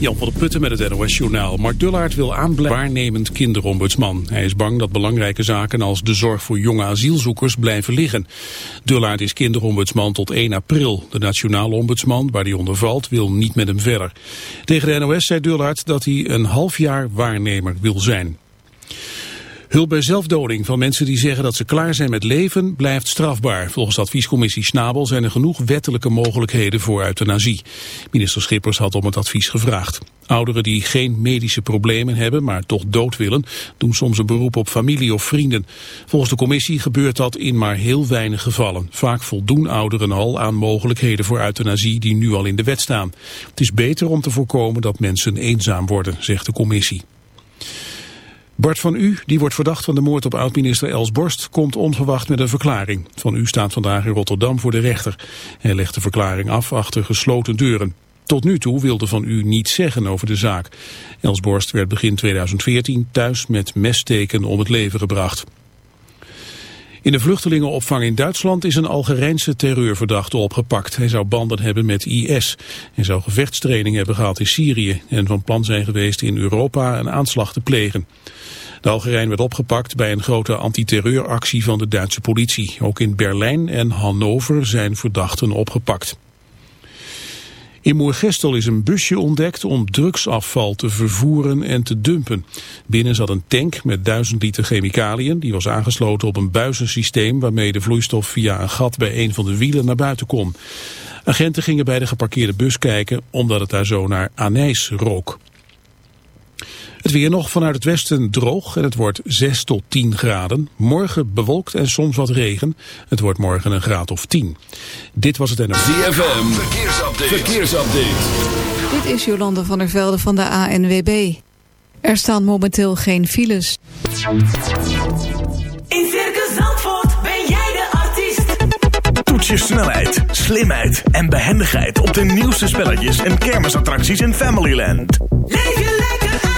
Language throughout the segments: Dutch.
Jan van der Putten met het NOS-journaal. Mark Dullaert wil aanblijven waarnemend kinderombudsman. Hij is bang dat belangrijke zaken als de zorg voor jonge asielzoekers blijven liggen. Dullaert is kinderombudsman tot 1 april. De nationale ombudsman, waar hij onder valt, wil niet met hem verder. Tegen de NOS zei Dullaert dat hij een half jaar waarnemer wil zijn. Hulp bij zelfdoding van mensen die zeggen dat ze klaar zijn met leven blijft strafbaar. Volgens adviescommissie Snabel zijn er genoeg wettelijke mogelijkheden voor euthanasie. Minister Schippers had om het advies gevraagd. Ouderen die geen medische problemen hebben, maar toch dood willen, doen soms een beroep op familie of vrienden. Volgens de commissie gebeurt dat in maar heel weinig gevallen. Vaak voldoen ouderen al aan mogelijkheden voor euthanasie die nu al in de wet staan. Het is beter om te voorkomen dat mensen eenzaam worden, zegt de commissie. Bart van U, die wordt verdacht van de moord op oud-minister Els Borst, komt onverwacht met een verklaring. Van U staat vandaag in Rotterdam voor de rechter. Hij legt de verklaring af achter gesloten deuren. Tot nu toe wilde Van U niets zeggen over de zaak. Els Borst werd begin 2014 thuis met messteken om het leven gebracht. In de vluchtelingenopvang in Duitsland is een Algerijnse terreurverdachte opgepakt. Hij zou banden hebben met IS. Hij zou gevechtstraining hebben gehad in Syrië en van plan zijn geweest in Europa een aanslag te plegen. De Algerijn werd opgepakt bij een grote antiterreuractie van de Duitse politie. Ook in Berlijn en Hannover zijn verdachten opgepakt. In Moergestel is een busje ontdekt om drugsafval te vervoeren en te dumpen. Binnen zat een tank met duizend liter chemicaliën. Die was aangesloten op een buizensysteem waarmee de vloeistof via een gat bij een van de wielen naar buiten kon. Agenten gingen bij de geparkeerde bus kijken omdat het daar zo naar anijs rook. Het weer nog vanuit het westen droog en het wordt 6 tot 10 graden. Morgen bewolkt en soms wat regen. Het wordt morgen een graad of 10. Dit was het NOS. ZFM, verkeersupdate. verkeersupdate. Dit is Jolande van der Velde van de ANWB. Er staan momenteel geen files. In Circus Zandvoort ben jij de artiest. Toets je snelheid, slimheid en behendigheid op de nieuwste spelletjes en kermisattracties in Familyland. Leef je lekker uit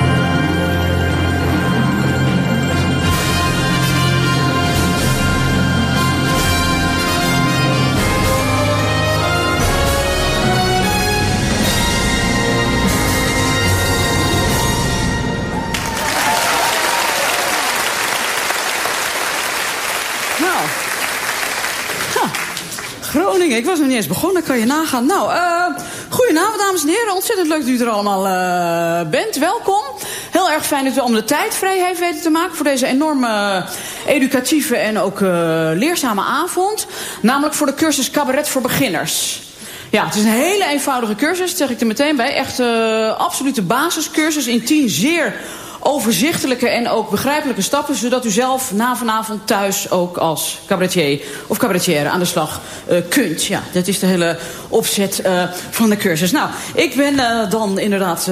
Ik was nog niet eens begonnen, kan je nagaan. Nou, eh goedenavond dames en heren. Ontzettend leuk dat u er allemaal eh, bent. Welkom. Heel erg fijn dat u allemaal de tijd vrij heeft weten te maken... voor deze enorme educatieve en ook eh, leerzame avond. Namelijk voor de cursus Cabaret voor Beginners. Ja, het is een hele eenvoudige cursus, zeg ik er meteen bij. Echt eh absolute basiscursus in tien zeer overzichtelijke en ook begrijpelijke stappen... zodat u zelf na vanavond thuis ook als cabaretier of cabaretière aan de slag eh, kunt. Ja, dat is de hele opzet eh, van de cursus. Nou, ik ben eh, dan inderdaad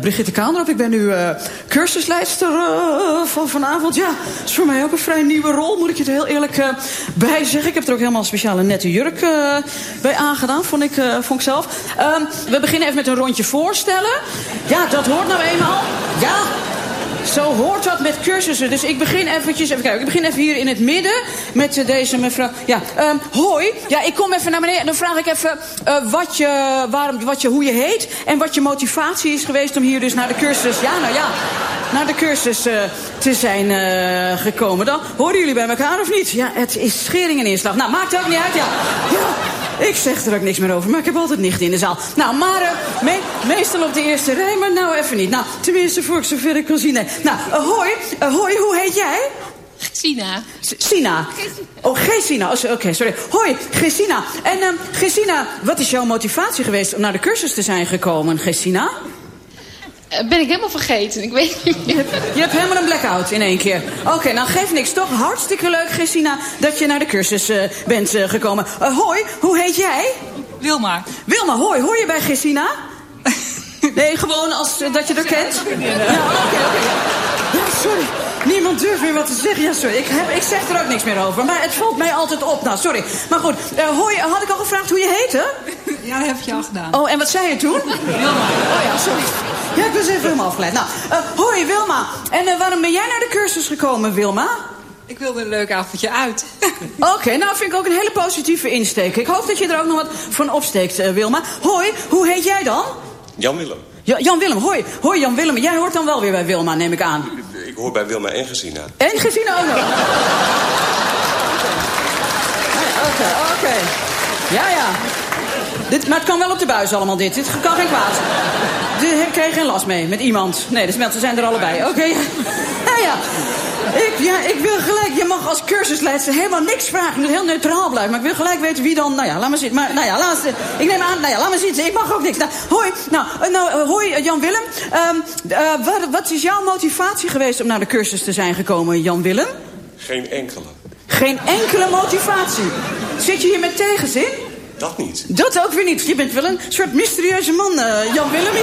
Brigitte Kaanderop. Ik ben nu cursusleidster van vanavond. Ja, dat is voor mij ook een vrij nieuwe rol, moet ik je er heel eerlijk bij zeggen. Ik heb er ook helemaal een speciale nette jurk bij aangedaan, vond ik, vond ik zelf. Ehm, we beginnen even met een rondje voorstellen. Ja, dat hoort nou eenmaal. Ja, zo hoort dat met cursussen. Dus ik begin eventjes, even kijken, ik begin even hier in het midden met eh, deze mevrouw. Ja, ehm, hoi. Ja, ik kom even naar beneden en dan vraag ik even eh, wat je, waarom, wat je, hoe je heet en wat je motivatie is geweest om hier dus naar de cursus, ja, nou ja, naar de cursus eh, te zijn gekomen. Dan horen jullie bij elkaar of niet? Ja, het is schering en inslag. Nou, maakt ook niet uit, ja. Ja. Ik zeg er ook niks meer over, maar ik heb altijd nichten in de zaal. Nou, maar me- meestal op de eerste rij, maar nou even niet. Nou, tenminste voor ik zover ik kan zien. Nee. Nou, hoi, hoi, hoe heet jij? Sina. S- Sina. Oh, Gesina. Oh, Oké, sorry. Hoi, Gesina. En ehm Gesina, wat is jouw motivatie geweest om naar de cursus te zijn gekomen, Gesina? Eh, ben ik helemaal vergeten. Ik weet niet meer. Je hebt helemaal een blackout in één keer. Oké, nou geeft niks. Toch hartstikke leuk, Gesina, dat je naar de cursus eh, bent eh, gekomen. Eh, hoi, hoe heet jij? Wilma. Wilma, hoi. Hoor je bij Gesina? Nee, gewoon als eh, dat je er kent? Ja, oké, oké. ja. Ja, sorry. Niemand durft meer wat te zeggen. Ja, sorry. Ik, heb, ik zeg er ook niks meer over. Maar het valt mij altijd op. Nou, sorry. Maar goed, eh, hoi, had ik al gevraagd hoe je heette? Ja, dat heb je al gedaan. Oh, en wat zei je toen? Wilma. Oh ja, sorry. Ja, ik was even helemaal afgeleid. Nou, eh, hoi Wilma. En waarom ben jij naar de cursus gekomen, Wilma? Ik wilde een leuk avondje uit. Oké, nou vind ik ook een hele positieve insteek. Ik hoop dat je er ook nog wat van opsteekt, Wilma. Hoi, hoe heet jij dan? Jan Willem. Ja, Jan Willem, hoi. Hoi Jan Willem. Jij hoort dan wel weer bij Wilma, neem ik aan. Ik hoor bij Wilma en Gesina. En gezien ook nog. Oké, oké. Ja, ja. Dit, maar het kan wel op de buis allemaal, dit. Dit kan geen kwaad. Daar krijg je geen last mee met iemand. Nee, de smelten zijn er allebei. Oké. ja. Ja. Ik, ja, ik wil gelijk, je mag als cursusleidster helemaal niks vragen. Je moet heel neutraal blijven. Maar ik wil gelijk weten wie dan, nou ja, laat maar zitten. Maar, nou ja, laat, ik neem aan, nou ja, laat maar zitten. Ik mag ook niks. Nou, hoi, nou, eh, nou eh, hoi eh, Jan Willem. Ehm, eh, wat, wat is jouw motivatie geweest om naar de cursus te zijn gekomen, Jan Willem? Geen enkele. Geen enkele motivatie. Zit je hier met tegenzin? Dat niet. Dat ook weer niet. Je bent wel een soort mysterieuze man, eh, Jan Willem.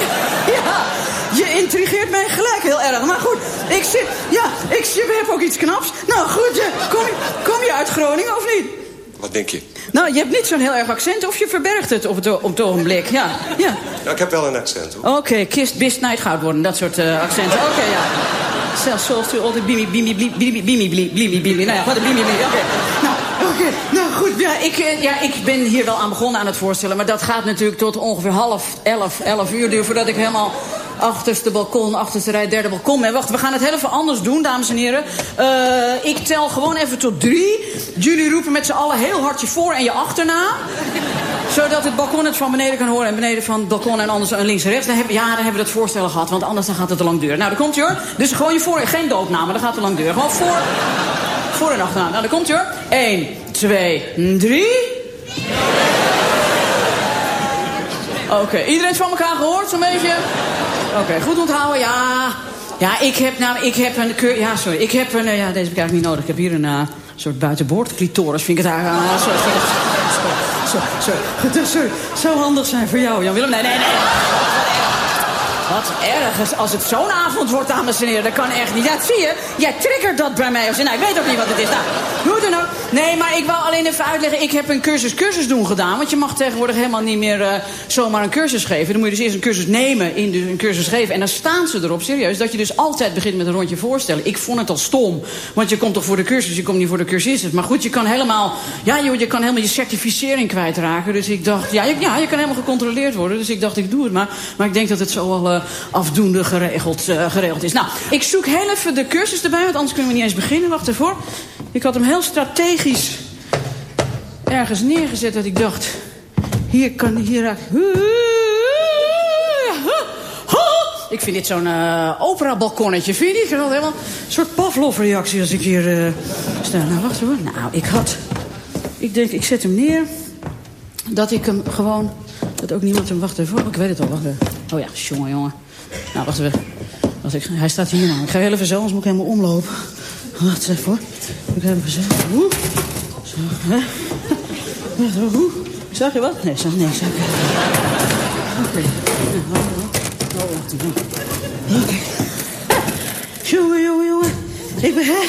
Ja, je intrigeert mij gelijk heel erg. Maar goed, ik zit... Ja, ik zie- heb ook iets knaps. Nou goed, je, kom, je- kom je uit Groningen of niet? Wat denk je? Nou, je hebt niet zo'n heel erg accent of je verbergt het op het, op het ogenblik. Ja, ja. Nou, ik heb wel een accent hoor. Oké, kist, bist, night goud worden. Dat soort eh, accenten. Oké, ja. Zelfs zoals u altijd bimi, bimi, bimi, bimi, bimi, bimi, bimi, bimi. Nou ja, wat een bimi, bimi. Oké. Nou, oké. Nou, goed. Ja ik, eh, ja, ik ben hier wel aan begonnen aan het voorstellen. Maar dat gaat natuurlijk tot ongeveer half elf, elf uur duren... voordat ik helemaal achterste balkon, achterste rij, derde balkon ben. Wacht, we gaan het heel even anders doen, dames en heren. Eh, ik tel gewoon even tot drie. Jullie roepen met z'n allen heel hard je voor en je achterna zodat het balkon het van beneden kan horen en beneden van het balkon en anders en links en rechts. Dan ja, dan hebben we dat voorstellen gehad, want anders dan gaat het lang duren. Nou, daar komt je hoor. Dus gewoon je voor, geen doopnamen, dat gaat te lang duren. Gewoon voor, voor en achterna. Nou, daar komt je hoor. 1, 2, 3. Oké, iedereen is van elkaar gehoord, zo'n beetje? Oké, goed onthouden, ja. Ja, ik heb, nou, ik heb een keur... Ja, sorry, ik heb een... eh, ja, deze heb ik eigenlijk niet nodig. Ik heb hier een eh, soort buitenboord clitoris, vind ik het eigenlijk... ah, sorry, sorry, sorry, sorry. Zou handig zijn voor jou, Jan Willem. Nee, nee, nee. Wat ergens als het zo'n avond wordt, dames en heren. Dat kan echt niet. Dat zie je. Jij triggert dat bij mij. Nou, ik weet ook niet wat het is. Nou, hoe dan ook. Nee, maar ik wou alleen even uitleggen. Ik heb een cursus cursus doen gedaan. Want je mag tegenwoordig helemaal niet meer eh, zomaar een cursus geven. Dan moet je dus eerst een cursus nemen, in dus een cursus geven. En dan staan ze erop, serieus, dat je dus altijd begint met een rondje voorstellen. Ik vond het al stom. Want je komt toch voor de cursus, je komt niet voor de cursus. Maar goed, je kan helemaal, ja, joh, je kan helemaal je certificering kwijtraken. Dus ik dacht, ja je, ja, je kan helemaal gecontroleerd worden. Dus ik dacht, ik doe het maar. Maar ik denk dat het zo al eh, afdoende geregeld, eh, geregeld is. Nou, ik zoek heel even de cursus erbij, want anders kunnen we niet eens beginnen. Wacht even. Ik had hem heel strategisch ergens neergezet dat ik dacht... Hier kan, hier. Ik vind dit zo'n eh opera-balkonnetje, vind je? Ik had helemaal een soort Pavlov-reactie als ik hier eh, sta. Nou, wacht hoor. Nou, ik had... Ik denk, ik zet hem neer. Dat ik hem gewoon... Dat ook niemand hem... Wacht even. Ik weet het al. Wacht even. Oh ja, jongen, jongen. Nou, wacht even. Wacht, ik, hij staat hier nou. Ik ga heel even zo, anders moet ik helemaal omlopen. Wacht even hoor. Ik ga even zo. Zo, hè? Zag je wat? Nee, zag niks. Oké. Oh. Oké. Jongen, jongen, jongen. Ik ben... Hè?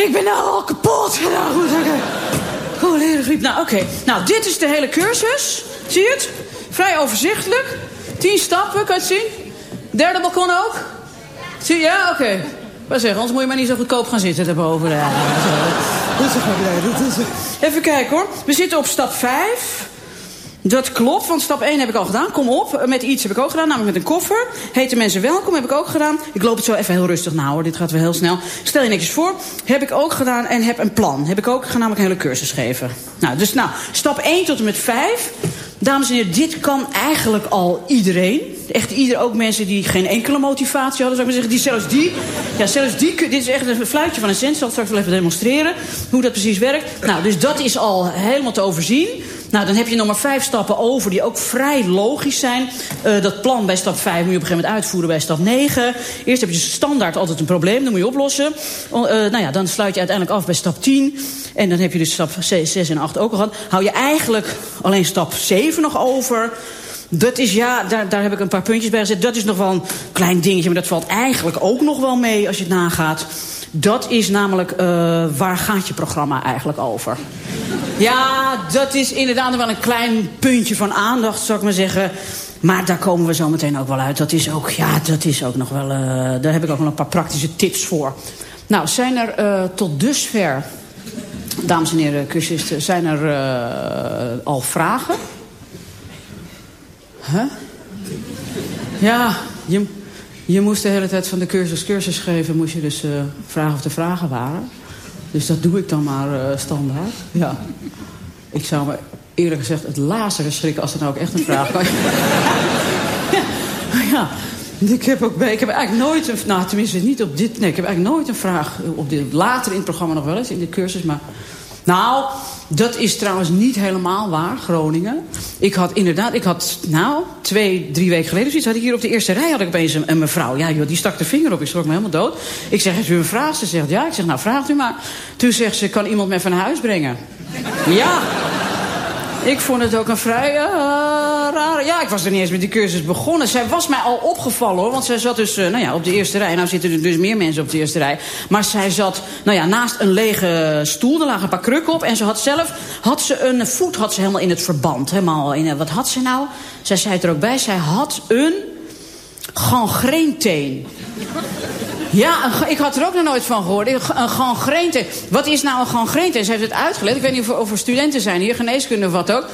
Ik ben nou al kapot. Nou, goed, oké. Oh. Nou, oké. Nou, dit is de hele cursus. Zie je het? Vrij overzichtelijk. Tien stappen, kan je het zien? Derde balkon ook? Zie je? Ja, oké. Okay. Maar zeg, anders moet je maar niet zo goedkoop gaan zitten daarboven. Ja, dat is is Even kijken hoor. We zitten op stap 5. Dat klopt, want stap 1 heb ik al gedaan. Kom op, met iets heb ik ook gedaan, namelijk met een koffer. Hete mensen welkom, heb ik ook gedaan. Ik loop het zo even heel rustig na hoor, dit gaat wel heel snel. Stel je netjes voor, heb ik ook gedaan en heb een plan. Heb ik ook gedaan, namelijk een hele cursus geven. Nou, dus nou, stap 1 tot en met 5. Dames en heren, dit kan eigenlijk al iedereen. Echt ieder, ook mensen die geen enkele motivatie hadden, zou ik maar zeggen. Die zelfs die, ja, zelfs die, dit is echt een fluitje van een cent. Ik zal straks wel even demonstreren hoe dat precies werkt. Nou, dus dat is al helemaal te overzien. Nou, dan heb je nog maar vijf stappen over die ook vrij logisch zijn. Uh, dat plan bij stap 5 moet je op een gegeven moment uitvoeren bij stap 9. Eerst heb je standaard altijd een probleem, dat moet je oplossen. Uh, nou ja, dan sluit je uiteindelijk af bij stap 10. En dan heb je dus stap 6 en 8 ook al gehad. Hou je eigenlijk alleen stap 7 nog over... Dat is, ja, daar, daar heb ik een paar puntjes bij gezet. Dat is nog wel een klein dingetje, maar dat valt eigenlijk ook nog wel mee als je het nagaat. Dat is namelijk, uh, waar gaat je programma eigenlijk over? Ja, dat is inderdaad wel een klein puntje van aandacht, zou ik maar zeggen. Maar daar komen we zo meteen ook wel uit. Dat is ook, ja, dat is ook nog wel, uh, daar heb ik ook wel een paar praktische tips voor. Nou, zijn er uh, tot dusver, dames en heren cursisten, zijn er al vragen? Huh? Ja, je, je moest de hele tijd van de cursus cursus geven... moest je dus uh, vragen of er vragen waren. Dus dat doe ik dan maar uh, standaard. Ja. Ik zou me eerlijk gezegd het laatste verschrikken... als er nou ook echt een vraag was. ja. ja. Ik heb, ook, ik heb eigenlijk nooit een... Nou, tenminste niet op dit... Nee, ik heb eigenlijk nooit een vraag op dit... Later in het programma nog wel eens, in de cursus. Maar nou, dat is trouwens niet helemaal waar, Groningen. Ik had inderdaad, ik had, nou, twee, drie weken geleden zoiets... had ik hier op de eerste rij had ik opeens een, mevrouw. Ja, joh, die stak de vinger op, ik schrok me helemaal dood. Ik zeg, heeft u een vraag? Ze zegt, ja. Ik zeg, nou, vraagt u maar. Toen zegt ze, kan iemand me van huis brengen? ja. Ik vond het ook een vrij uh, rare... Ja, ik was er niet eens met die cursus begonnen. Zij was mij al opgevallen, hoor. Want zij zat dus uh, nou ja, op de eerste rij. Nou zitten er dus meer mensen op de eerste rij. Maar zij zat nou ja, naast een lege stoel. Er lagen een paar krukken op. En ze had zelf... Had ze een voet had ze helemaal in het verband. Helemaal in, wat had ze nou? Zij zei het er ook bij. Zij had een gangreenteen. Ja, ik had er ook nog nooit van gehoord. Een gangreente. Wat is nou een gangreente? Ze heeft het uitgelegd. Ik weet niet of er studenten zijn hier, geneeskunde of wat ook.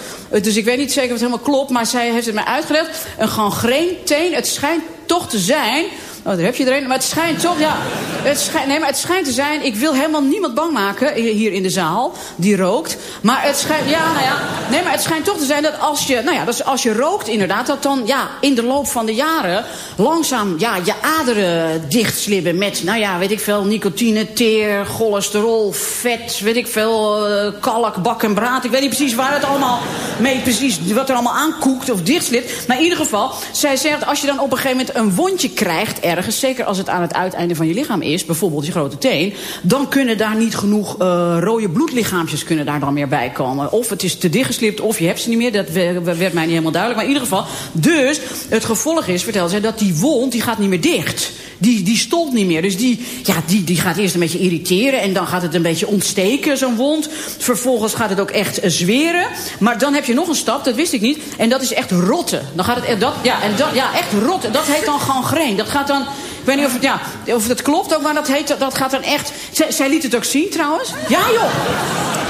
Dus ik weet niet zeker of het helemaal klopt. Maar zij heeft het mij uitgelegd. Een gangreenteen, het schijnt toch te zijn Oh, daar heb je er een. Maar het schijnt toch, ja. Het schijnt, nee, maar het schijnt te zijn. Ik wil helemaal niemand bang maken hier in de zaal die rookt. Maar het schijnt, ja, nou ja. Nee, maar het schijnt toch te zijn dat als je, nou ja, dat als je rookt inderdaad, dat dan ja, in de loop van de jaren langzaam ja, je aderen dichtslippen met, nou ja, weet ik veel, nicotine, teer, cholesterol, vet, weet ik veel, uh, kalk, bak en braad. Ik weet niet precies waar het allemaal mee, precies wat er allemaal aankoekt of dichtslipt. Maar in ieder geval, zij zegt, als je dan op een gegeven moment een wondje krijgt ergens, zeker als het aan het uiteinde van je lichaam is, bijvoorbeeld je grote teen, dan kunnen daar niet genoeg uh, rode bloedlichaampjes kunnen daar dan meer bij komen. Of het is te dichtgeslipt, of je hebt ze niet meer. Dat werd mij niet helemaal duidelijk. Maar in ieder geval, dus het gevolg is, vertelde zij, dat die wond, die gaat niet meer dicht. Die, die stolt niet meer. Dus die, ja, die, die gaat eerst een beetje irriteren. En dan gaat het een beetje ontsteken, zo'n wond. Vervolgens gaat het ook echt zweren. Maar dan heb je nog een stap, dat wist ik niet. En dat is echt rotten. Dan gaat het, dat, ja, en dat, ja, echt rotten. Dat heet dan gangreen. Dat gaat dan ik weet niet of het, ja, of het klopt ook, maar dat, heet, dat gaat dan echt... Zij, liet het ook zien trouwens. Ja joh.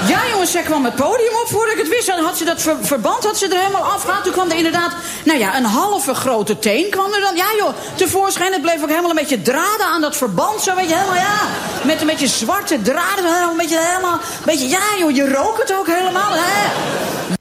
Ja jongens, zij kwam het podium op voordat ik het wist. Dan had ze dat ver, verband had ze er helemaal afgehaald. Toen kwam er inderdaad, nou ja, een halve grote teen kwam er dan. Ja joh, tevoorschijn. Het bleef ook helemaal een beetje draden aan dat verband. Zo weet je, helemaal ja. Met een beetje zwarte draden. Een beetje helemaal, een beetje, ja joh, je rookt het ook helemaal. Hè.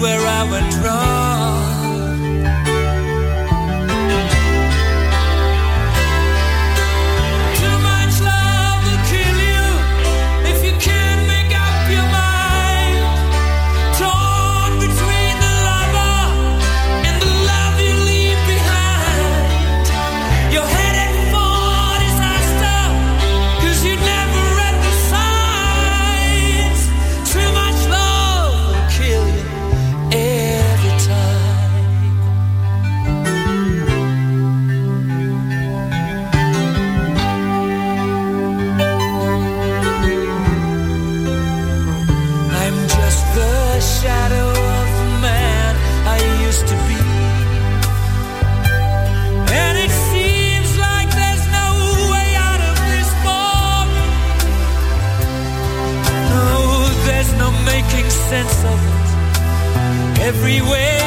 where I went wrong. freeway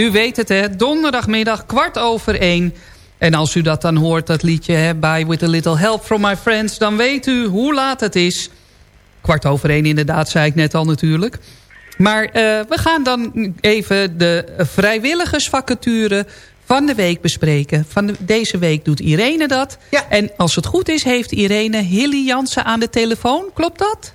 u weet het hè. Donderdagmiddag kwart over één. En als u dat dan hoort, dat liedje hè, By With A Little Help From My Friends... dan weet u hoe laat het is. Kwart over één inderdaad, zei ik net al natuurlijk. Maar eh, we gaan dan even de vrijwilligersvacature van de week bespreken. Van de- deze week doet Irene dat. En als het goed is, heeft Irene Hilly Jansen aan de telefoon. Klopt dat?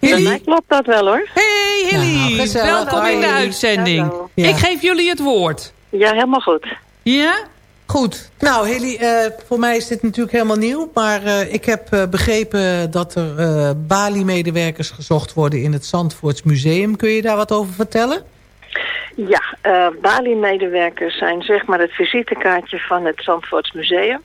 Bij mij klopt dat wel hoor. Hey Hilly, Nou, welkom in de uitzending. Ik geef jullie het woord. Ja, helemaal goed. Ja? Goed. Nou, Heli, eh, voor mij is dit natuurlijk helemaal nieuw. Maar eh, ik heb eh, begrepen dat er eh Bali-medewerkers gezocht worden in het Zandvoorts Museum. Kun je daar wat over vertellen? Ja, eh Bali-medewerkers zijn zeg maar het visitekaartje van het Zandvoorts Museum.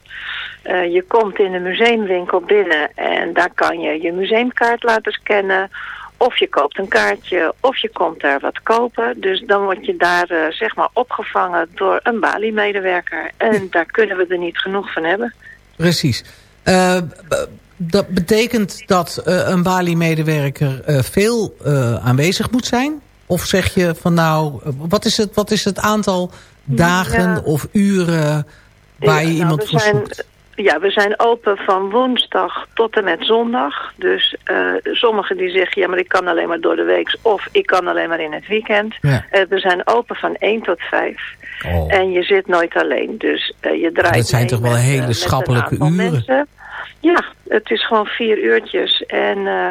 Eh, je komt in de museumwinkel binnen en daar kan je je museumkaart laten scannen. Of je koopt een kaartje, of je komt daar wat kopen. Dus dan word je daar eh, zeg maar opgevangen door een Bali-medewerker. En daar kunnen we er niet genoeg van hebben. Precies. Eh, dat betekent dat eh, een Bali-medewerker veel aanwezig moet zijn? Of zeg je van nou, wat is het, wat is het aantal dagen Ja. of uren waar je Ja, nou, iemand we voor zijn, zoekt? Ja, we zijn open van woensdag tot en met zondag. Dus eh, sommigen die zeggen, ja, maar ik kan alleen maar door de week of ik kan alleen maar in het weekend. Ja. Eh, we zijn open van 1 tot 5. Oh. En je zit nooit alleen, dus eh, je draait Dat zijn mee toch wel met, hele schappelijke uren? mensen. Ja, het is gewoon vier uurtjes. En eh,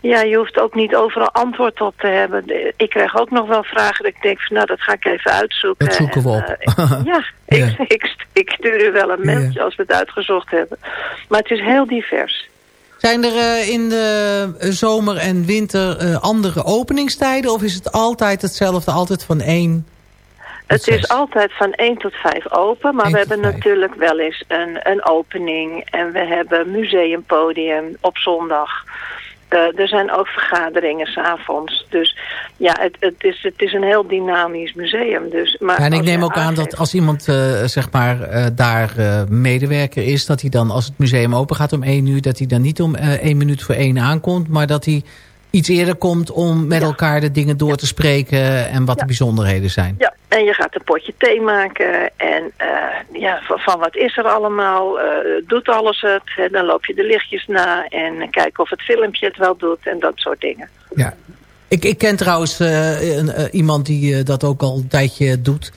Ja, je hoeft ook niet overal antwoord op te hebben. Ik krijg ook nog wel vragen dat ik denk van nou, dat ga ik even uitzoeken. Dat zoeken we En, op. eh, ja, Ja. Ik, ik, ik stuur u wel een mailtje als we het uitgezocht hebben. Maar het is heel divers. Zijn er eh, in de zomer en winter andere openingstijden? Of is het altijd hetzelfde, altijd van één? Het is altijd van 1 tot 5 open, maar we hebben natuurlijk wel eens een, een opening en we hebben museumpodium op zondag. Er zijn ook vergaderingen s'avonds. Dus ja, het, het, is, het is een heel dynamisch museum. Dus, maar Ja, en ik neem ook aan dat als iemand eh, zeg maar, eh, daar eh, medewerker is... dat hij dan als het museum open gaat om één uur... dat hij dan niet om één minuut voor één aankomt... maar dat hij iets eerder komt om met elkaar de dingen door te spreken... en wat de bijzonderheden zijn. Ja, en je gaat een potje thee maken. En eh, ja, van, van wat is er allemaal? eh, doet alles het? En dan loop je de lichtjes na en kijk of het filmpje het wel doet en dat soort dingen. Ja. Ik, ik ken trouwens eh, een, iemand die dat ook al een tijdje doet.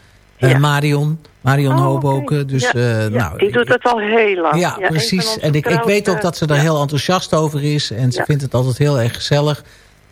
Eh, Marion. Marion Hoboken. Dus, Oh, ja, eh, nou, die doet het al heel lang. Ja, precies. En ik, ik weet ook dat ze daar heel enthousiast over is. En ze vindt het altijd heel erg gezellig.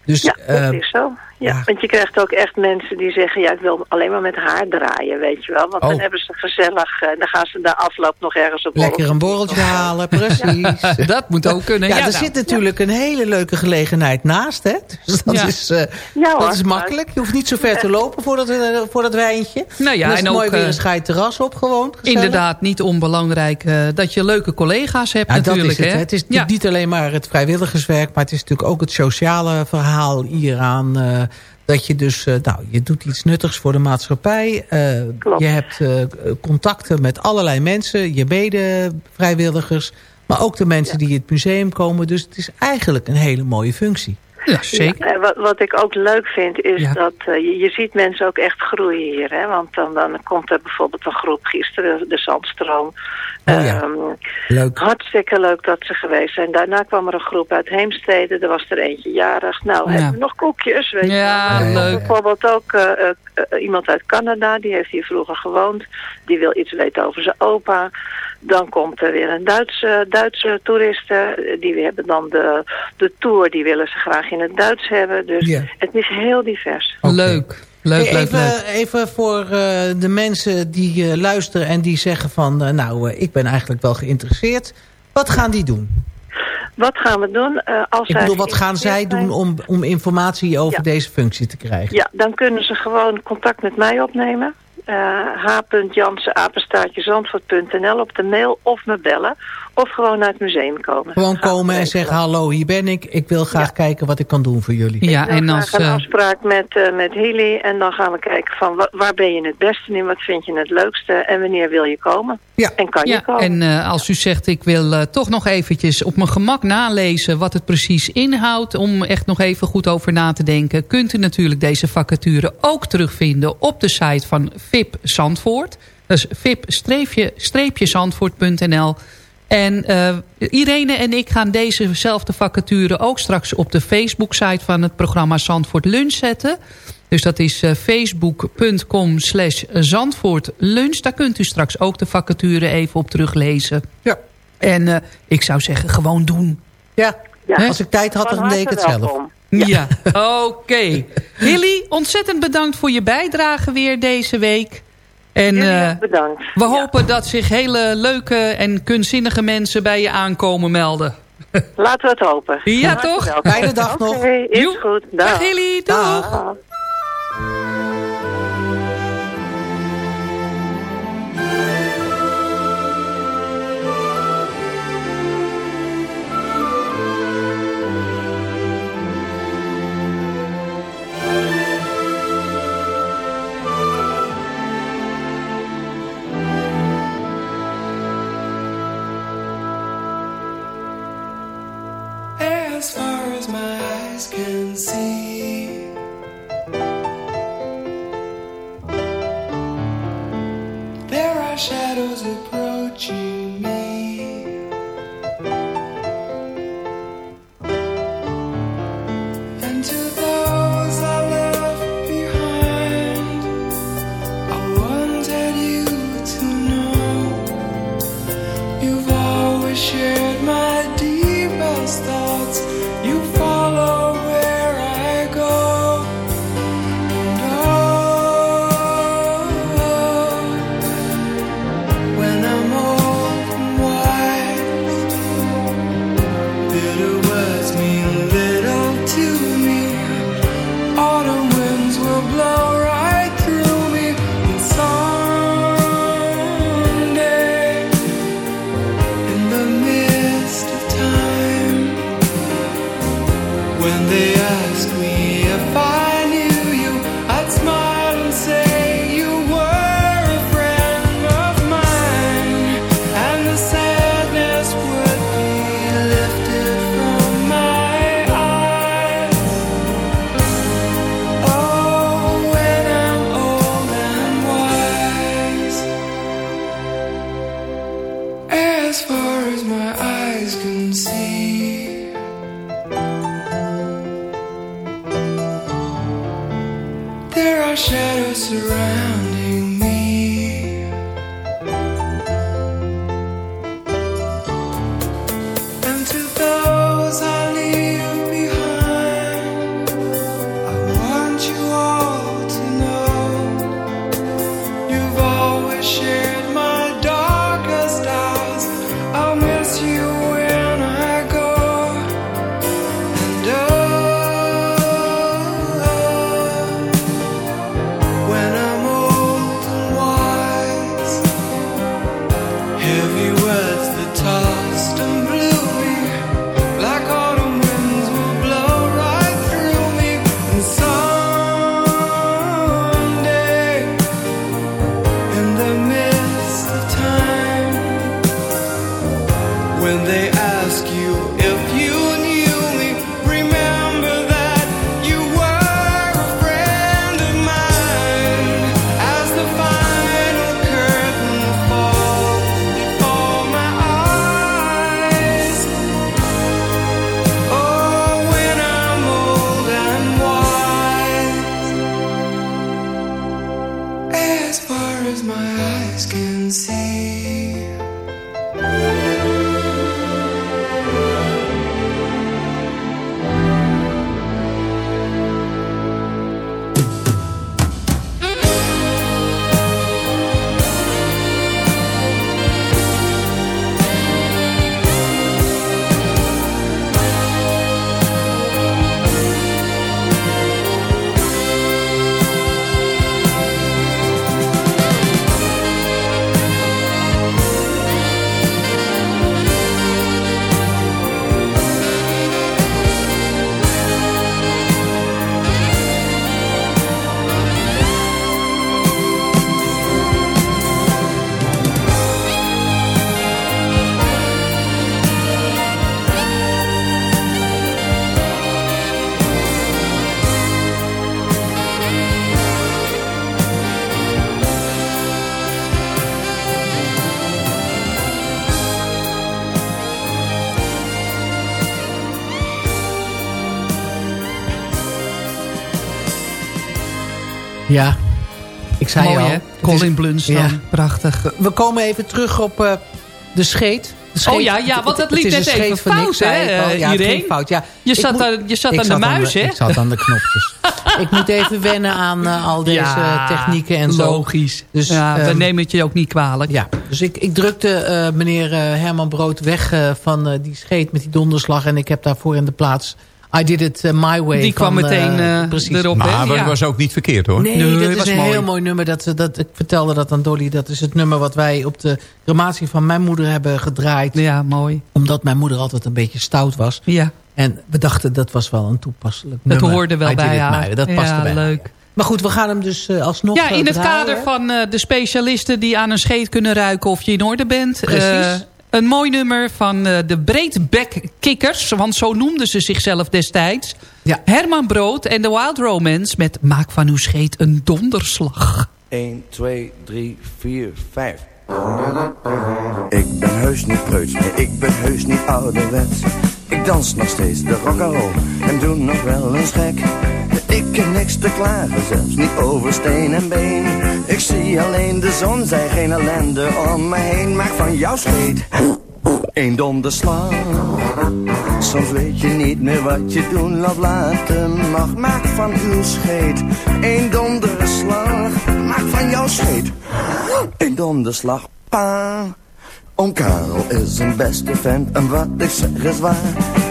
Dus, Ja, dat eh, is zo. Ja, want je krijgt ook echt mensen die zeggen... ja, ik wil alleen maar met haar draaien, weet je wel. Want dan Oh. hebben ze gezellig... eh, dan gaan ze na afloop nog ergens op Lekker een borreltje halen, precies. Dat moet ook kunnen. Ja, Ja, er nou. zit natuurlijk een hele leuke gelegenheid naast, hè? Dus dat, Ja. is, eh, Ja, hoor. dat is makkelijk. Je hoeft niet zo ver te lopen voor dat, eh, voor dat wijntje. Nou ja, en is en mooi ook, weer een schijt terras op gewoon. gezellig. Inderdaad, niet onbelangrijk dat je leuke collega's hebt Ja, dat natuurlijk. is het. hè? Het is natuurlijk niet alleen maar het vrijwilligerswerk... maar het is natuurlijk ook het sociale verhaal hieraan... dat je dus, eh, nou, je doet iets nuttigs voor de maatschappij. eh, je hebt eh, contacten met allerlei mensen, je mede-vrijwilligers... maar ook de mensen die in het museum komen. Dus het is eigenlijk een hele mooie functie. Ja, Ja, en wat, wat ik ook leuk vind is Ja. dat eh, je, je ziet mensen ook echt groeien hier. Hè? Want dan, dan komt er bijvoorbeeld een groep gisteren, de Zandstroom. Oh ja. Ehm, Leuk. hartstikke leuk dat ze geweest zijn. Daarna kwam er een groep uit Heemstede. Er was er eentje jarig. Nou, hebben we nog koekjes. Weet Ja, je leuk. Bijvoorbeeld ook eh, eh, iemand uit Canada. Die heeft hier vroeger gewoond. Die wil iets weten over zijn opa. Dan komt er weer een Duitse, Duitse toeriste. Eh, Die hebben dan de, de tour. Die willen ze graag in het Duits hebben. Dus Ja. het is heel divers. Leuk. Leuk, Hey, leuk, even, leuk. even voor eh, de mensen die eh, luisteren en die zeggen van... eh, nou, eh, ik ben eigenlijk wel geïnteresseerd. Wat gaan die doen? Wat gaan we doen? Eh, als Ik zij bedoel, wat gaan zij doen om, om informatie over Ja. deze functie te krijgen? Ja, dan kunnen ze gewoon contact met mij opnemen. Eh h.jansen.apenstaartjezandvoort.nl op de mail of me bellen. Of gewoon naar het museum komen. Gewoon komen en zeggen, hallo, hier ben ik. Ik wil graag kijken wat ik kan doen voor jullie. Ja, en als... een eh, afspraak met, eh met Hilly en dan gaan we kijken van wa- waar ben je het beste in, wat vind je het leukste en wanneer wil je komen. Ja. En kan je ja, komen. en eh, als u zegt, ik wil toch nog eventjes op mijn gemak nalezen wat het precies inhoudt, om echt nog even goed over na te denken, kunt u natuurlijk deze vacature ook terugvinden op de site van VIP Zandvoort. Dat is vip-zandvoort.nl. En eh, Irene en ik gaan dezezelfde vacature ook straks op de Facebook-site van het programma Zandvoort Lunch zetten. Dus dat is eh, facebook.com slash Zandvoort Lunch. Daar kunt u straks ook de vacature even op teruglezen. Ja. En eh, ik zou zeggen, gewoon doen. Ja, Ja. als ik tijd had, dan deed ik het zelf. Ja, oké. Hilly, ontzettend bedankt voor je bijdrage weer deze week. En eh, bedankt. we hopen dat zich hele leuke en kunstzinnige mensen bij je aankomen melden. Laten we het hopen. Ja, toch? Fijne dag nog. Oké, is Joep. goed. Dag Dag. Hilly, doeg. Dag. Can see, Ja, ik zei Mooi, al. hè? Colin. Ja. Prachtig. We- komen even terug op eh, de scheet. Oh ja, ja, want het liep is net even niks, fout, zei hè. Ja, ging fout. Ja. Je zat moet- aan- je zat aan de muis, hè? Ik zat aan de knopjes. ik moet even wennen aan eh, al deze Ja, technieken en zo. logisch. Dus, ja, we ehm, nemen het je ook niet kwalijk. Ja, dus ik, ik drukte eh, meneer Herman Brood weg van die scheet met die donderslag. En ik heb daarvoor in de plaats I Did It eh, My Way. Die kwam van, eh, meteen eh, precies. erop. Maar dat Ja. was ook niet verkeerd hoor. Nee, Nee, dat was is een mooi. heel mooi nummer. Dat, dat, ik vertelde dat aan Dolly. Dat is het nummer wat wij op de crematie van mijn moeder hebben gedraaid. Ja, mooi. Omdat mijn moeder altijd een beetje stout was. Ja, En we dachten dat was wel een toepasselijk het nummer. hoorde wel I bij haar. Dat paste ja, bij haar. leuk. Maar goed, we gaan hem dus eh, alsnog Ja, in het draaien. kader van eh, de specialisten die aan een scheet kunnen ruiken of je in orde bent. Precies. Een mooi nummer van eh, de Breedbek-kikkers, want zo noemden ze zichzelf destijds. Ja. Herman Brood en de Wild Romance met Maak van uw scheet een donderslag. 1, 2, 3, 4, 5. Ik ben heus niet preuts, nee, ik ben heus niet ouderwets. Ik dans nog steeds de rock'n'roll en doe nog wel eens gek. Ik heb niks te klagen, zelfs niet over steen en been. Ik zie alleen de zon, zij geen ellende om me heen. Maak van jouw scheet een donderslag. Soms weet je niet meer wat je doen of laten mag. Maak van uw scheet een donderslag. Maak van jouw scheet een donderslag. Pa. Oom Karel is een beste vent en wat ik zeg is waar.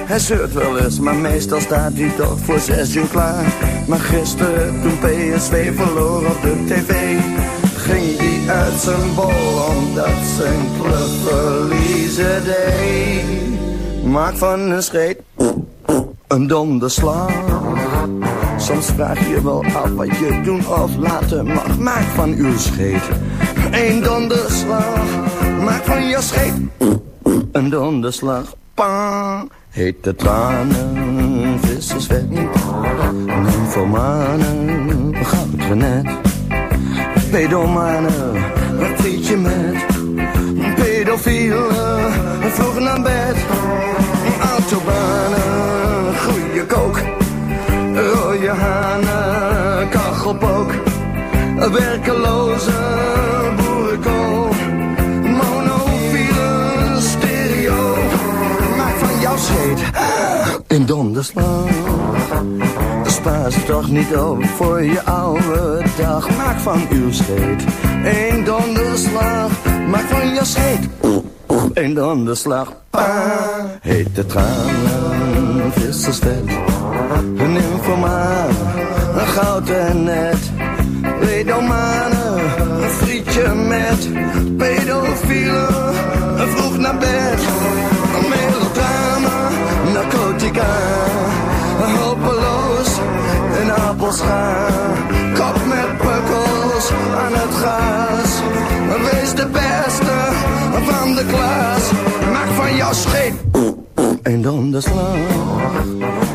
Hij zeurt wel eens, maar meestal staat hij toch voor zes uur klaar. Maar gisteren toen PSV verloor op de tv, ging hij uit zijn bol omdat zijn club verliezen deed. Maak van een scheet een donderslag. Soms vraag je wel af wat je doen of laten mag. Maak van uw scheet een donderslag. Maak van je scheet een donderslag. Pa, hete tranen, vissersvet. Nymphomanen, goudrenet. Pedomanen, een frietje met. Pedofielen, vroeg naar bed. Autobanen, goede kook. Rode hanen, kachelpook. Werkeloze boerenkool. Monofiele stereo. Maak van jouw scheet een donderslag. Spaar ze toch niet op voor je oude dag. Maak van uw scheet een donderslag. Maak van je scheet een donderslag. Pa, hete tranen, vissersvet. Een informaat, een goud en net. Redomanen, een frietje met. Pedofielen, vroeg naar bed. Een melodrama, narcotica. Kop met pukkels aan het gaas. Wees de beste van de klas. Maak van jouw scheet een donderslag.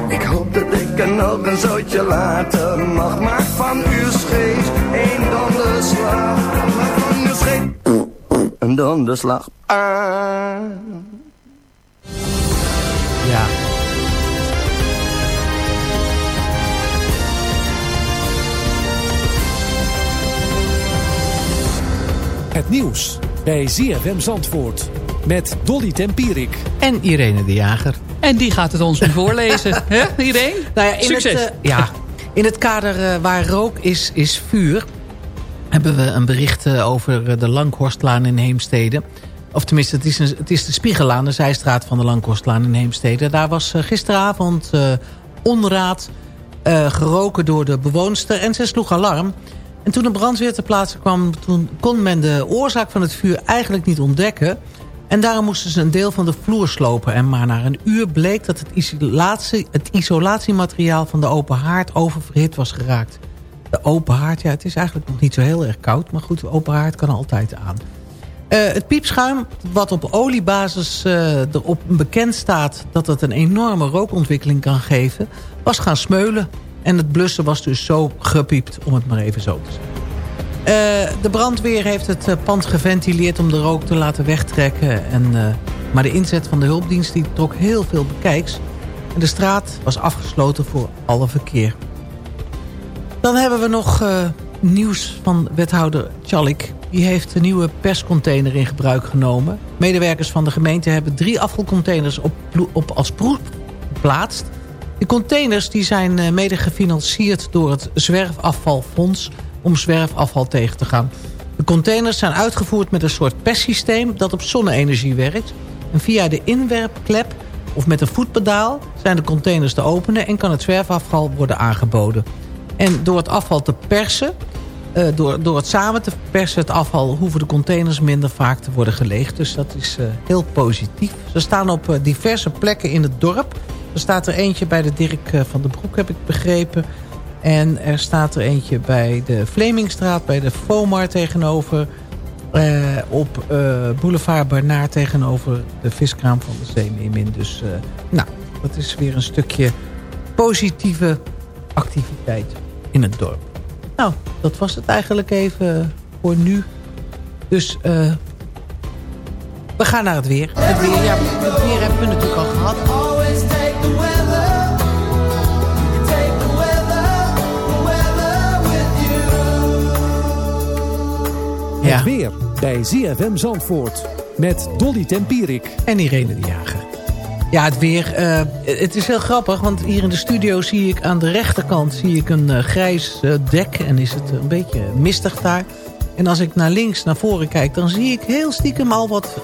Ik hoop dat ik er nog een zootje laten mag. Maak van uw scheet een donderslag. Maak van uw scheet een donderslag. Ah. Het nieuws bij ZFM Zandvoort met Dolly Tempierik. En Irene de Jager. En die gaat het ons nu voorlezen. Hè, Irene? Nou ja, in Succes. Het, eh, ja, in het kader eh, waar rook is, is vuur... hebben we een bericht eh, over de Langhorstlaan in Heemstede. Of tenminste, het is, een, het is de Spiegellaan, de zijstraat van de Langhorstlaan in Heemstede. Daar was gisteravond eh, onraad eh, geroken door de bewoonster en ze sloeg alarm. En toen de brandweer ter plaatse kwam, toen kon men de oorzaak van het vuur eigenlijk niet ontdekken. En daarom moesten ze een deel van de vloer slopen. En maar na een uur bleek dat het, het isolatiemateriaal van de open haard oververhit was geraakt. De open haard, ja, het is eigenlijk nog niet zo heel erg koud. Maar goed, de open haard kan altijd aan. Eh, het piepschuim, wat op oliebasis eh, erop bekend staat... dat het een enorme rookontwikkeling kan geven, was gaan smeulen. En het blussen was dus zo gepiept, om het maar even zo te zeggen. Eh, de brandweer heeft het eh, pand geventileerd om de rook te laten wegtrekken. En, eh, maar de inzet van de hulpdienst die trok heel veel bekijks. En de straat was afgesloten voor alle verkeer. Dan hebben we nog nieuws van wethouder Tjallik. Die heeft een nieuwe perscontainer in gebruik genomen. Medewerkers van de gemeente hebben drie afvalcontainers op, op als proef geplaatst. Die containers die zijn eh, mede gefinancierd door het Zwerfafvalfonds... om zwerfafval tegen te gaan. De containers zijn uitgevoerd met een soort perssysteem... dat op zonne-energie werkt. En via de inwerpklep of met een voetpedaal zijn de containers te openen... en kan het zwerfafval worden aangeboden. En door het afval te persen... eh, door, door het samen te persen, het afval... hoeven de containers minder vaak te worden geleegd. Dus dat is eh, heel positief. Ze staan op diverse plekken in het dorp. Er staat er eentje bij de Dirk eh, van den Broek, heb ik begrepen. En er staat er eentje bij de Vlemingstraat, bij de FOMAR tegenover... eh, op eh, Boulevard Barnaar tegenover de viskraam van de Zeemeermin. Dus nou, dat is weer een stukje positieve activiteit in het dorp. Nou, dat was het eigenlijk even voor nu. Dus we gaan naar het weer. Het weer, ja, het weer hebben we natuurlijk al gehad. You. Het weer bij ZFM Zandvoort met Dolly Tempierik. En Irene de Jager. Ja, het weer. eh, het is heel grappig, want hier in de studio zie ik aan de rechterkant zie ik een eh, grijs eh, dek. En is het een beetje mistig daar. En als ik naar links, naar voren kijk, dan zie ik heel stiekem al wat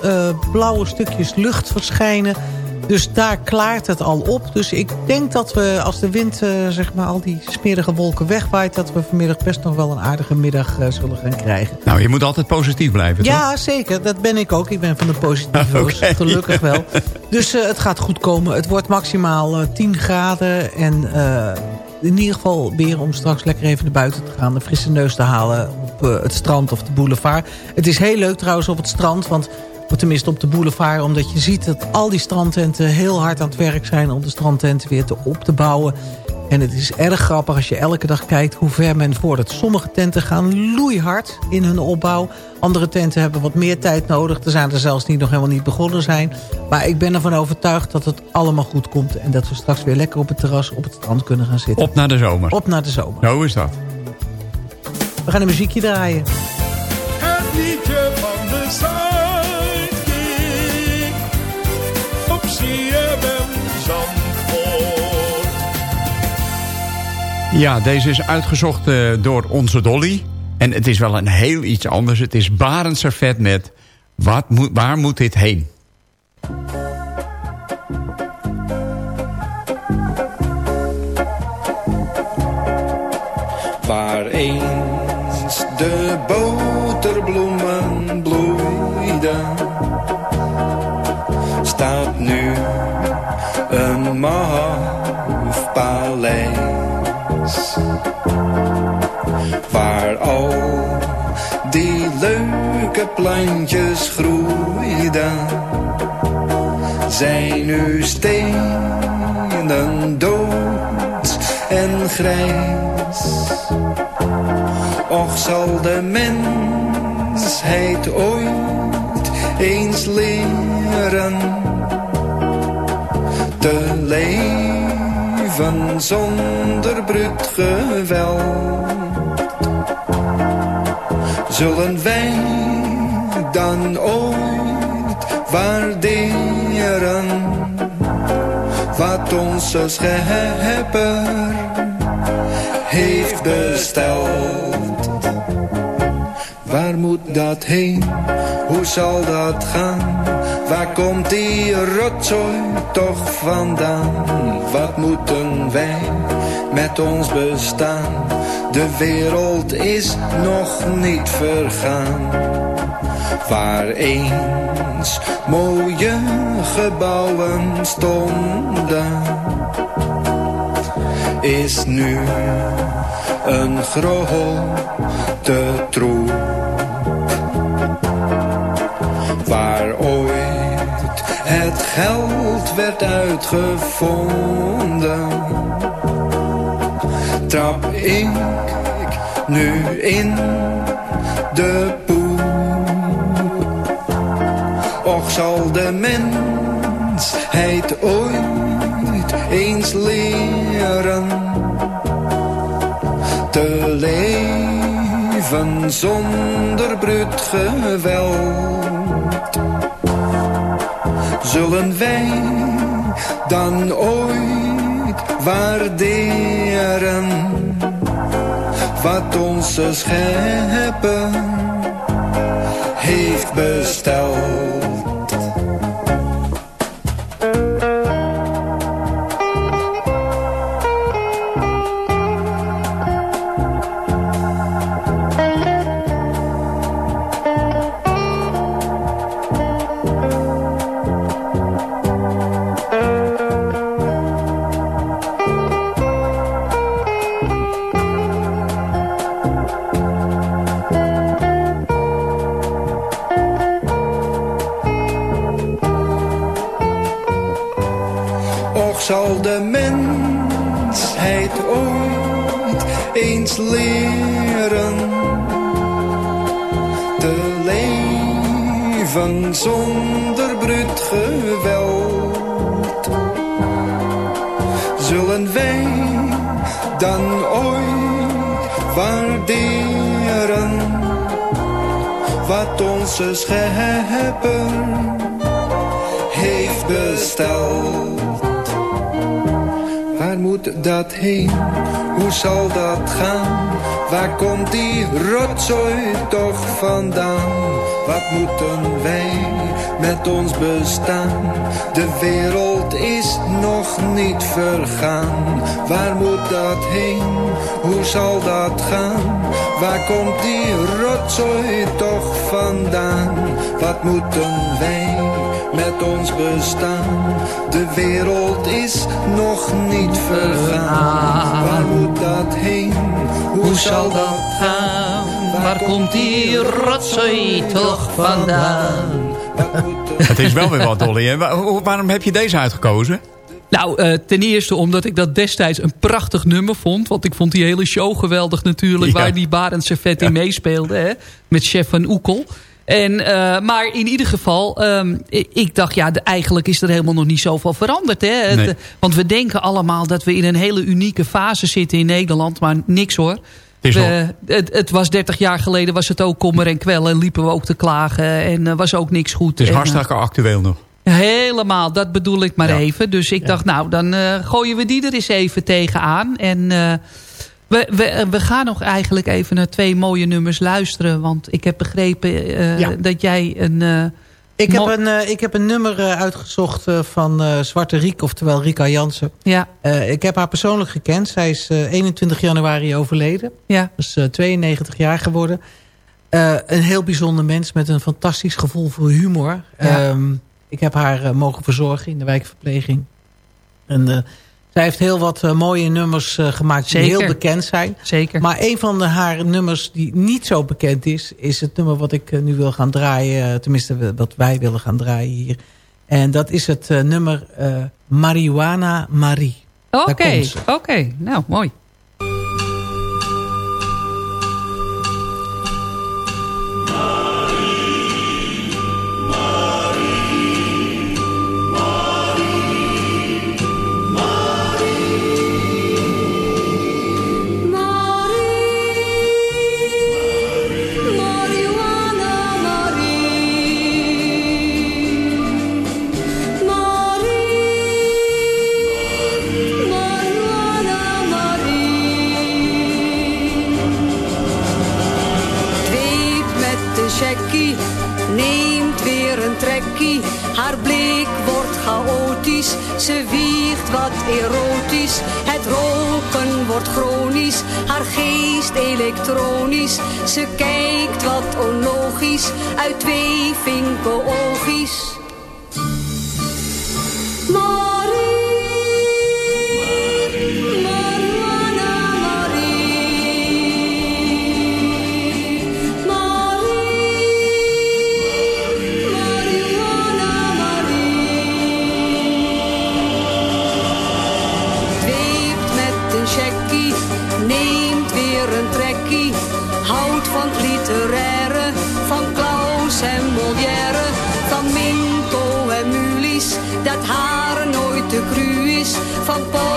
blauwe stukjes lucht verschijnen. Dus daar klaart het al op. Dus ik denk dat we, als de wind eh, zeg maar al die smerige wolken wegwaait... dat we vanmiddag best nog wel een aardige middag eh, zullen gaan krijgen. Nou, je moet altijd positief blijven, toch? Ja, zeker. Dat ben ik ook. Ik ben van de positivo's. Oké. Gelukkig wel. Dus eh, het gaat goed komen. Het wordt maximaal eh, 10 graden. En in ieder geval weer om straks lekker even naar buiten te gaan. Een frisse neus te halen op het strand of de boulevard. Het is heel leuk trouwens op het strand. Want tenminste op de boulevard. Omdat je ziet dat al die strandtenten heel hard aan het werk zijn... om de strandtenten weer te op te bouwen. En het is erg grappig als je elke dag kijkt hoe ver men vordert. Sommige tenten gaan loeihard in hun opbouw. Andere tenten hebben wat meer tijd nodig. Er zijn er zelfs die nog helemaal niet begonnen zijn. Maar ik ben ervan overtuigd dat het allemaal goed komt. En dat we straks weer lekker op het terras op het strand kunnen gaan zitten. Op naar de zomer. Op naar de zomer. Zo is dat. We gaan een muziekje draaien. Het liedje van de Zuidkiek. Zandvoort. Ja, deze is uitgezocht eh, door onze Dolly. En het is wel een heel iets anders. Het is Barend Servet met wat moet, Waar moet dit heen? Waar eens de boterbloemen maf paleis. Waar al die leuke plantjes groeiden, zijn nu stenen dood en grijs. Och zal de mensheid ooit eens leren te leven zonder bruut geweld? Zullen wij dan ooit waarderen wat onze schepper heeft besteld. Moet dat heen? Hoe zal dat gaan? Waar komt die rotzooi toch vandaan? Wat moeten wij met ons bestaan? De wereld is nog niet vergaan. Waar eens mooie gebouwen stonden is nu een grote troep. Het geld werd uitgevonden, trap ik nu in de poep. Och zal de mensheid ooit eens leren te leven zonder bruut geweld. Zullen wij dan ooit waarderen wat onze schepper heeft besteld? Zal de mensheid ooit eens leren te leven zonder bruut geweld. Zullen wij dan ooit waarderen wat onze schepper heeft besteld? Moet dat heen? Hoe zal dat gaan? Waar komt die rotzooi toch vandaan? Wat moeten wij met ons bestaan? De wereld is nog niet vergaan. Waar moet dat heen? Hoe zal dat gaan? Waar komt die rotzooi toch vandaan? Wat moeten wij met ons bestaan? De wereld is nog niet vergaan. Waar moet dat heen? Hoe zal dat gaan? Waar komt die rotzooi toch vandaan? Het is wel weer wat, Dolly. Waarom heb je deze uitgekozen? Nou, eh, ten eerste omdat ik dat destijds een prachtig nummer vond. Want ik vond die hele show geweldig natuurlijk. Ja. Waar die Barend Servet in meespeelde. Hè, met Chef van Oekel. En, eh, maar in ieder geval, ehm, ik, dacht, ja, de- eigenlijk is er helemaal nog niet zoveel veranderd. Hè? Het, Nee. eh, want we denken allemaal dat we in een hele unieke fase zitten in Nederland. Maar niks hoor. We- het, het was 30 jaar geleden, was het ook kommer en kwel. En liepen we ook te klagen. En eh, was ook niks goed. Het is En, hartstikke actueel nog. Helemaal, dat bedoel ik maar even. Dus ik dacht, nou, dan eh, gooien we die er eens even tegenaan. En eh, we, we, we gaan nog eigenlijk even naar twee mooie nummers luisteren. Want ik heb begrepen eh, Ja. dat jij een... eh, Ik heb, een, eh, ik heb een nummer eh, uitgezocht eh, van eh, Zwarte Riek, oftewel Rika Jansen. Ja. Eh, ik heb haar persoonlijk gekend. Zij is eh, 21 januari overleden. Ja. Dus eh, 92 jaar geworden. Eh, een heel bijzonder mens met een fantastisch gevoel voor humor. Ja. Ehm, ik heb haar eh, mogen verzorgen in de wijkverpleging. En eh, zij heeft heel wat eh, mooie nummers eh, gemaakt die Zeker. heel bekend zijn. Zeker. Maar een van de, haar nummers die niet zo bekend is... is het nummer wat ik eh, nu wil gaan draaien. tenminste, wat wij willen gaan draaien hier. En dat is het nummer Marijuana Marie. Oké, oké. Nou, mooi. Ze wiegt wat erotisch. Het roken wordt chronisch, haar geest elektronisch. Ze kijkt wat onlogisch, uit twee vinkeloogjes. Te cru is. Van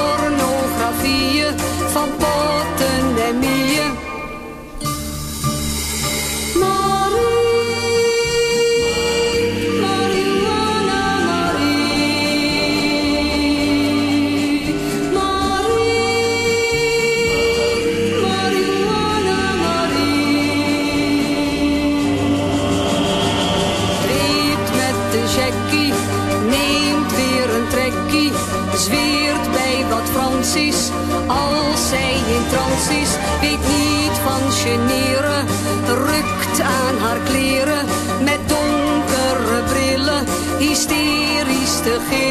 rukt aan haar kleren. Met donkere brillen, hysterisch te gillen.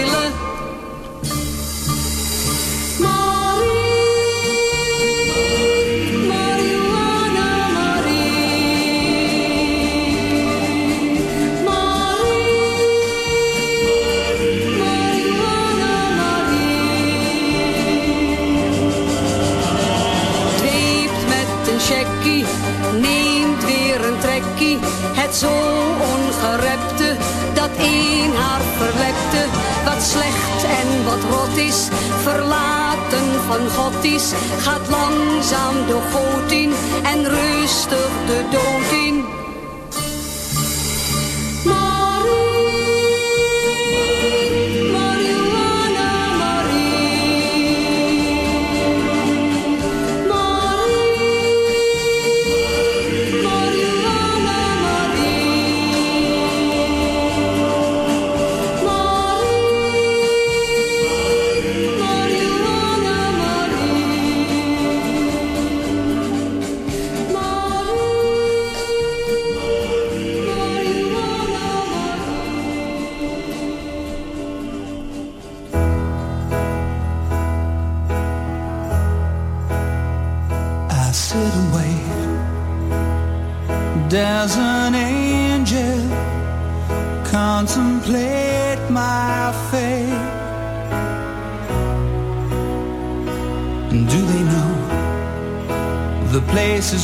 Zo ongerepte, dat in haar verlepte. Wat slecht en wat rot is, verlaten van God is. Gaat langzaam de goot in en rustig de dood in.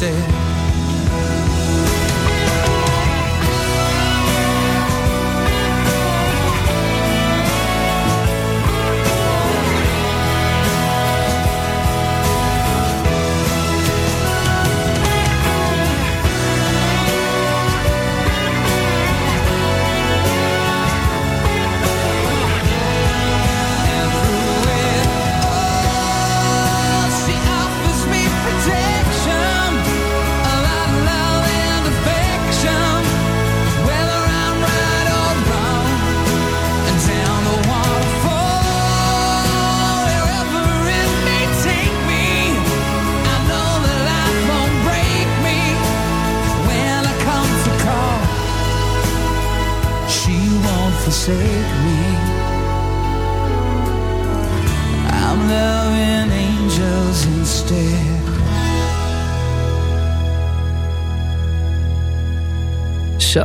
instead.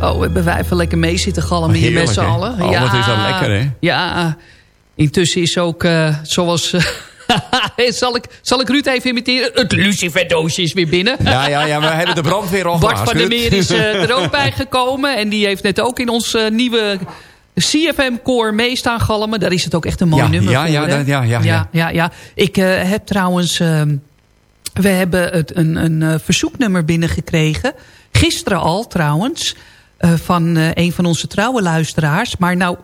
Zo, hebben wij even lekker mee zitten galmen hier met z'n allen. Oh, wat is dat lekker, hè? Ja, intussen is ook, eh, zoals... eh, zal, ik, zal ik Ruud even imiteren? Het luciferdoosje is weer binnen. Ja, ja, ja, we hebben de brandweer al Bart van der. Meer is eh, er ook bij gekomen. En die heeft net ook in ons nieuwe CFM-koor mee staan galmen. Daar is het ook echt een mooi Ja, nummer ja, voor. ja, dat- ja, ja, ja. ja, ja, ja. Ik heb trouwens... ehm, we hebben het, een, een verzoeknummer binnengekregen. Gisteren al trouwens. Eh, van eh, een van onze trouwe luisteraars. Maar nou,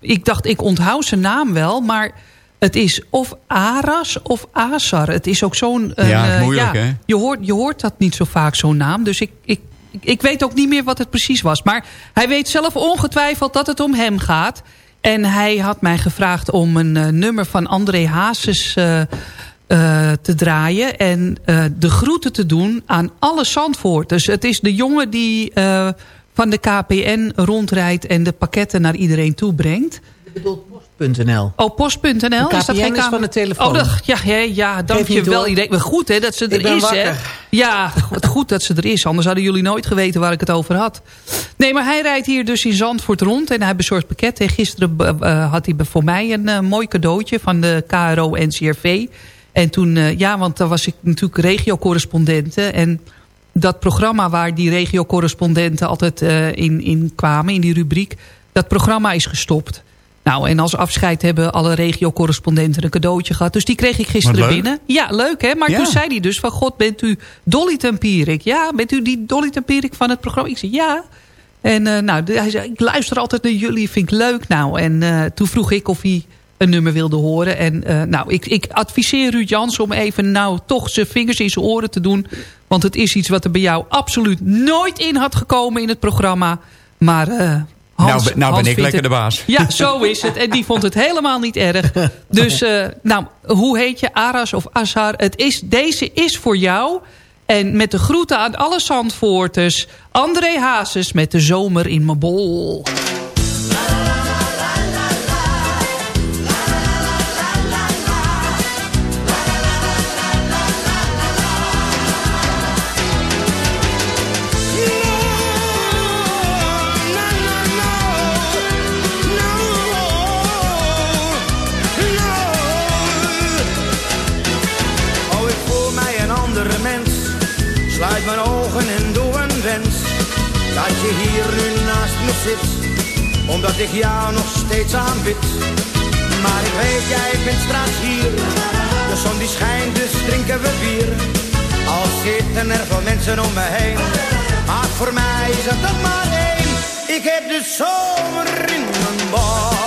ik dacht ik onthoud zijn naam wel. Maar het is of Aras of Azar. Het is ook zo'n... een, Ja, eh, moeilijk, hè? Je hoort, je hoort dat niet zo vaak, zo'n naam. Dus ik, ik, ik, weet ook niet meer wat het precies was. Maar hij weet zelf ongetwijfeld dat het om hem gaat. En hij had mij gevraagd om een eh, nummer van André Hazes eh, eh, te draaien. En eh, de groeten te doen aan alle Zandvoorters. Het is de jongen die eh, van de KPN rondrijdt en de pakketten naar iedereen toe brengt. .nl. Oh, post.nl? De Is dat geen is van de telefoon. Oh, dat, ja, ja, ja door. iedereen. Maar goed hè, dat ze Ik er is. Hè. Ja, goed dat ze er is. Anders hadden jullie nooit geweten waar ik het over had. Nee, maar hij rijdt hier dus in Zandvoort rond. En hij bezorgt pakketten. En gisteren uh, had hij voor mij een uh, mooi cadeautje van de KRO-NCRV. En toen, uh, ja, want daar was ik natuurlijk regiocorrespondente. En dat programma waar die regiocorrespondenten altijd in, in kwamen, in die rubriek... dat programma is gestopt. Nou, en als afscheid hebben alle regiocorrespondenten een cadeautje gehad. Dus die kreeg ik gisteren binnen. Ja, leuk hè? Maar ja. toen zei hij dus van... God, bent u Dolly Tempierik? Ja, bent u die Dolly Tempierik van het programma? Ik zei ja. En uh, nou, hij zei, ik luister altijd naar jullie, vind ik leuk. Nou, en uh, toen vroeg ik of hij een nummer wilde horen. En uh, nou, ik, ik adviseer Ruud Jans om even nou toch zijn vingers in zijn oren te doen. Want het is iets wat er bij jou absoluut nooit in had gekomen in het programma. Maar Hans, nou, nou ben ik lekker de baas. Ja, zo is het. En die vond het helemaal niet erg. Dus, uh, nou, hoe heet je? Aras of Azar? Het is, deze is voor jou. En met de groeten aan alle Zandvoorters. André Hazes met de zomer in mijn bol. Dat je hier nu naast me zit, omdat ik jou nog steeds aanbid. Maar ik weet, jij bent straks hier, de zon die schijnt, dus drinken we bier. Al zitten er veel mensen om me heen, maar voor mij is het toch maar één. Ik heb de zomer in mijn bal.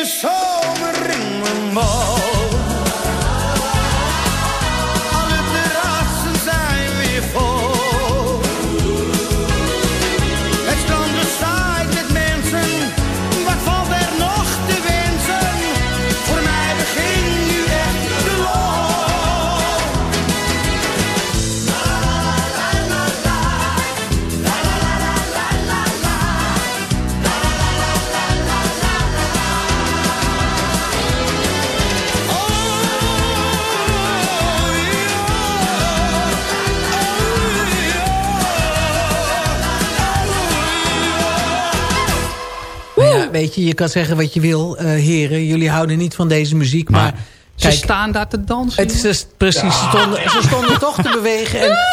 De zomer in mijn bal. Weet je, je kan zeggen wat je wil, eh, heren. Jullie houden niet van deze muziek, maar... Ze staan daar te dansen. Het is dus precies, ze, stonden, ze stonden toch te bewegen. En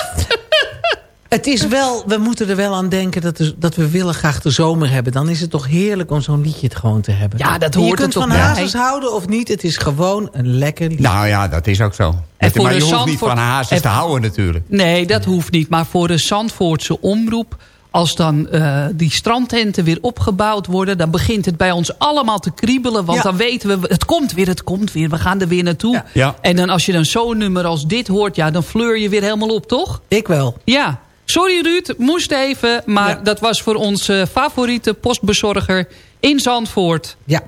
Het is wel, we moeten er wel aan denken dat, er- dat we willen graag de zomer hebben. Dan is het toch heerlijk om zo'n liedje het gewoon te hebben. Ja, dat hoort Je kunt van bij. hazes houden of niet. Het is gewoon een lekker liedje. Nou ja, dat is ook zo. En voor maar je hoeft niet van hazes te houden natuurlijk. Nee, dat hoeft niet. Maar voor de Zandvoortse omroep... als dan eh, die strandtenten weer opgebouwd worden... dan begint het bij ons allemaal te kriebelen. Want Ja. dan weten we, het komt weer, het komt weer. We gaan er weer naartoe. Ja. En dan als je dan zo'n nummer als dit hoort... ja, dan fleur je weer helemaal op, toch? Ik wel. Ja. Sorry Ruud, moest even. Maar Ja. dat was voor onze favoriete postbezorger in Zandvoort. Ja.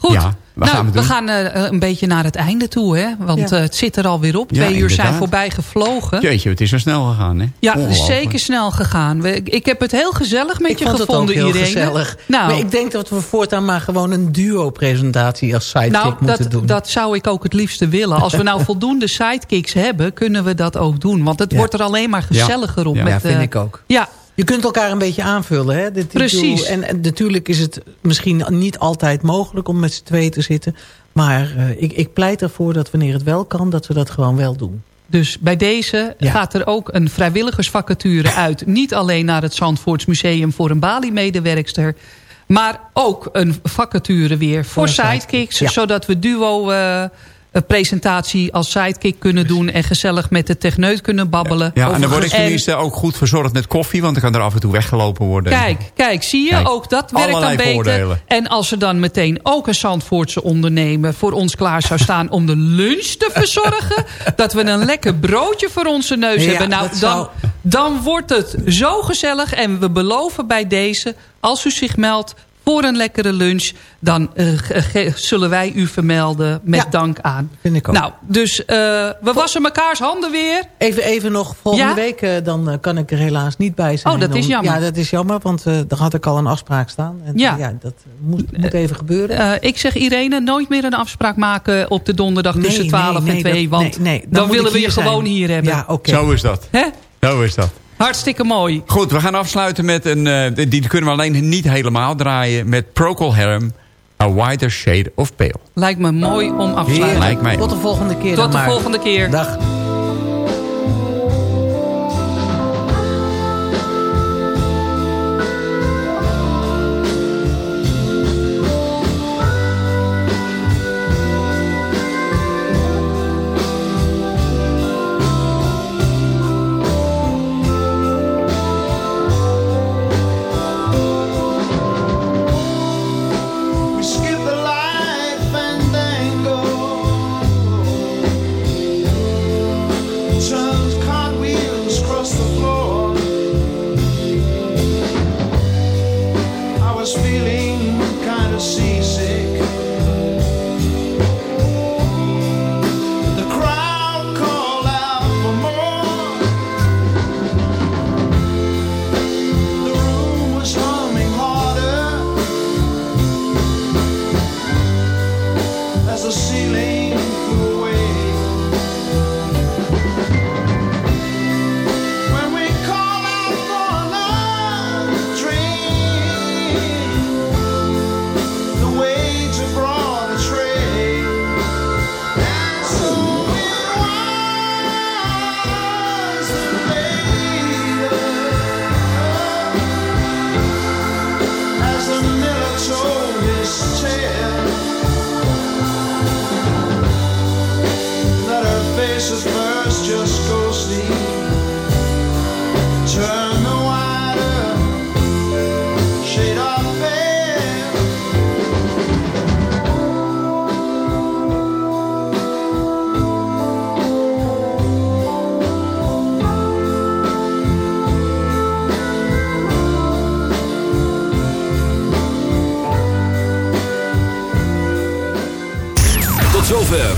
Goed. Ja, wat nou, gaan we we gaan eh, een beetje naar het einde toe, hè? Want Ja. eh, het zit er alweer op. Ja, Twee uur zijn voorbij gevlogen. Jeetje, het is zo snel gegaan, hè? Ja, het is Ongelooflijk. zeker snel gegaan. We- Ik heb het heel gezellig met Ik je vond het ook gevonden, heel Irene. gezellig. Nou, Maar ik denk dat we voortaan maar gewoon een duo-presentatie als sidekick nou moeten dat, doen. dat zou ik ook het liefste willen. Als we nou voldoende sidekicks hebben, kunnen we dat ook doen. Want het Ja. wordt er alleen maar gezelliger op. ja, met, vind eh, ik ook. Ja, Je kunt elkaar een beetje aanvullen. Hè? Dit- Precies. En, en natuurlijk is het misschien niet altijd mogelijk om met z'n tweeën te zitten. Maar eh, ik, ik pleit ervoor dat wanneer het wel kan, dat we dat gewoon wel doen. Dus bij deze Ja. gaat er ook een vrijwilligersvacature uit. Niet alleen naar het Zandvoorts Museum voor een Bali-medewerkster... maar ook een vacature weer voor, sidekicks... ja. zodat we duo... eh, een presentatie als sidekick kunnen doen... en gezellig met de techneut kunnen babbelen. Ja, en dan word ik En- tenminste ook goed verzorgd met koffie... want dan kan er af en toe weggelopen worden. Kijk, kijk, zie je, Kijk, ook dat werkt dan beter. voordelen. En als er dan meteen ook een Zandvoortse ondernemer... voor ons klaar zou staan om de lunch te verzorgen... dat we een lekker broodje voor onze neus Ja, hebben. Nou, dat dan, zou- dan wordt het zo gezellig. En we beloven bij deze, als u zich meldt voor een lekkere lunch... dan eh, zullen wij u vermelden met Ja, dank aan. vind ik ook. Nou, dus eh, we wassen mekaars handen weer. Even, even nog, volgende Ja? week eh, dan kan ik er helaas niet bij zijn. Oh, dat is jammer. Ja, dat is jammer, want daar had ik al een afspraak staan. En, Ja. ja. dat moet, moet even gebeuren. Eh, ik zeg Irene, nooit meer een afspraak maken op de donderdag Nee, tussen nee, 12 nee, en 2. dat- want nee, nee, dan dan, willen we je zijn. gewoon hier hebben. Ja, oké. Zo is dat. Hè? Zo is dat. Hartstikke mooi. Goed, we gaan afsluiten met een... eh, die kunnen we alleen niet helemaal draaien... met Procol Harum, A Wider Shade of Pale. Lijkt me mooi om af te sluiten. Lijkt mij. Tot de volgende keer dan Tot de maar. volgende keer. Dag.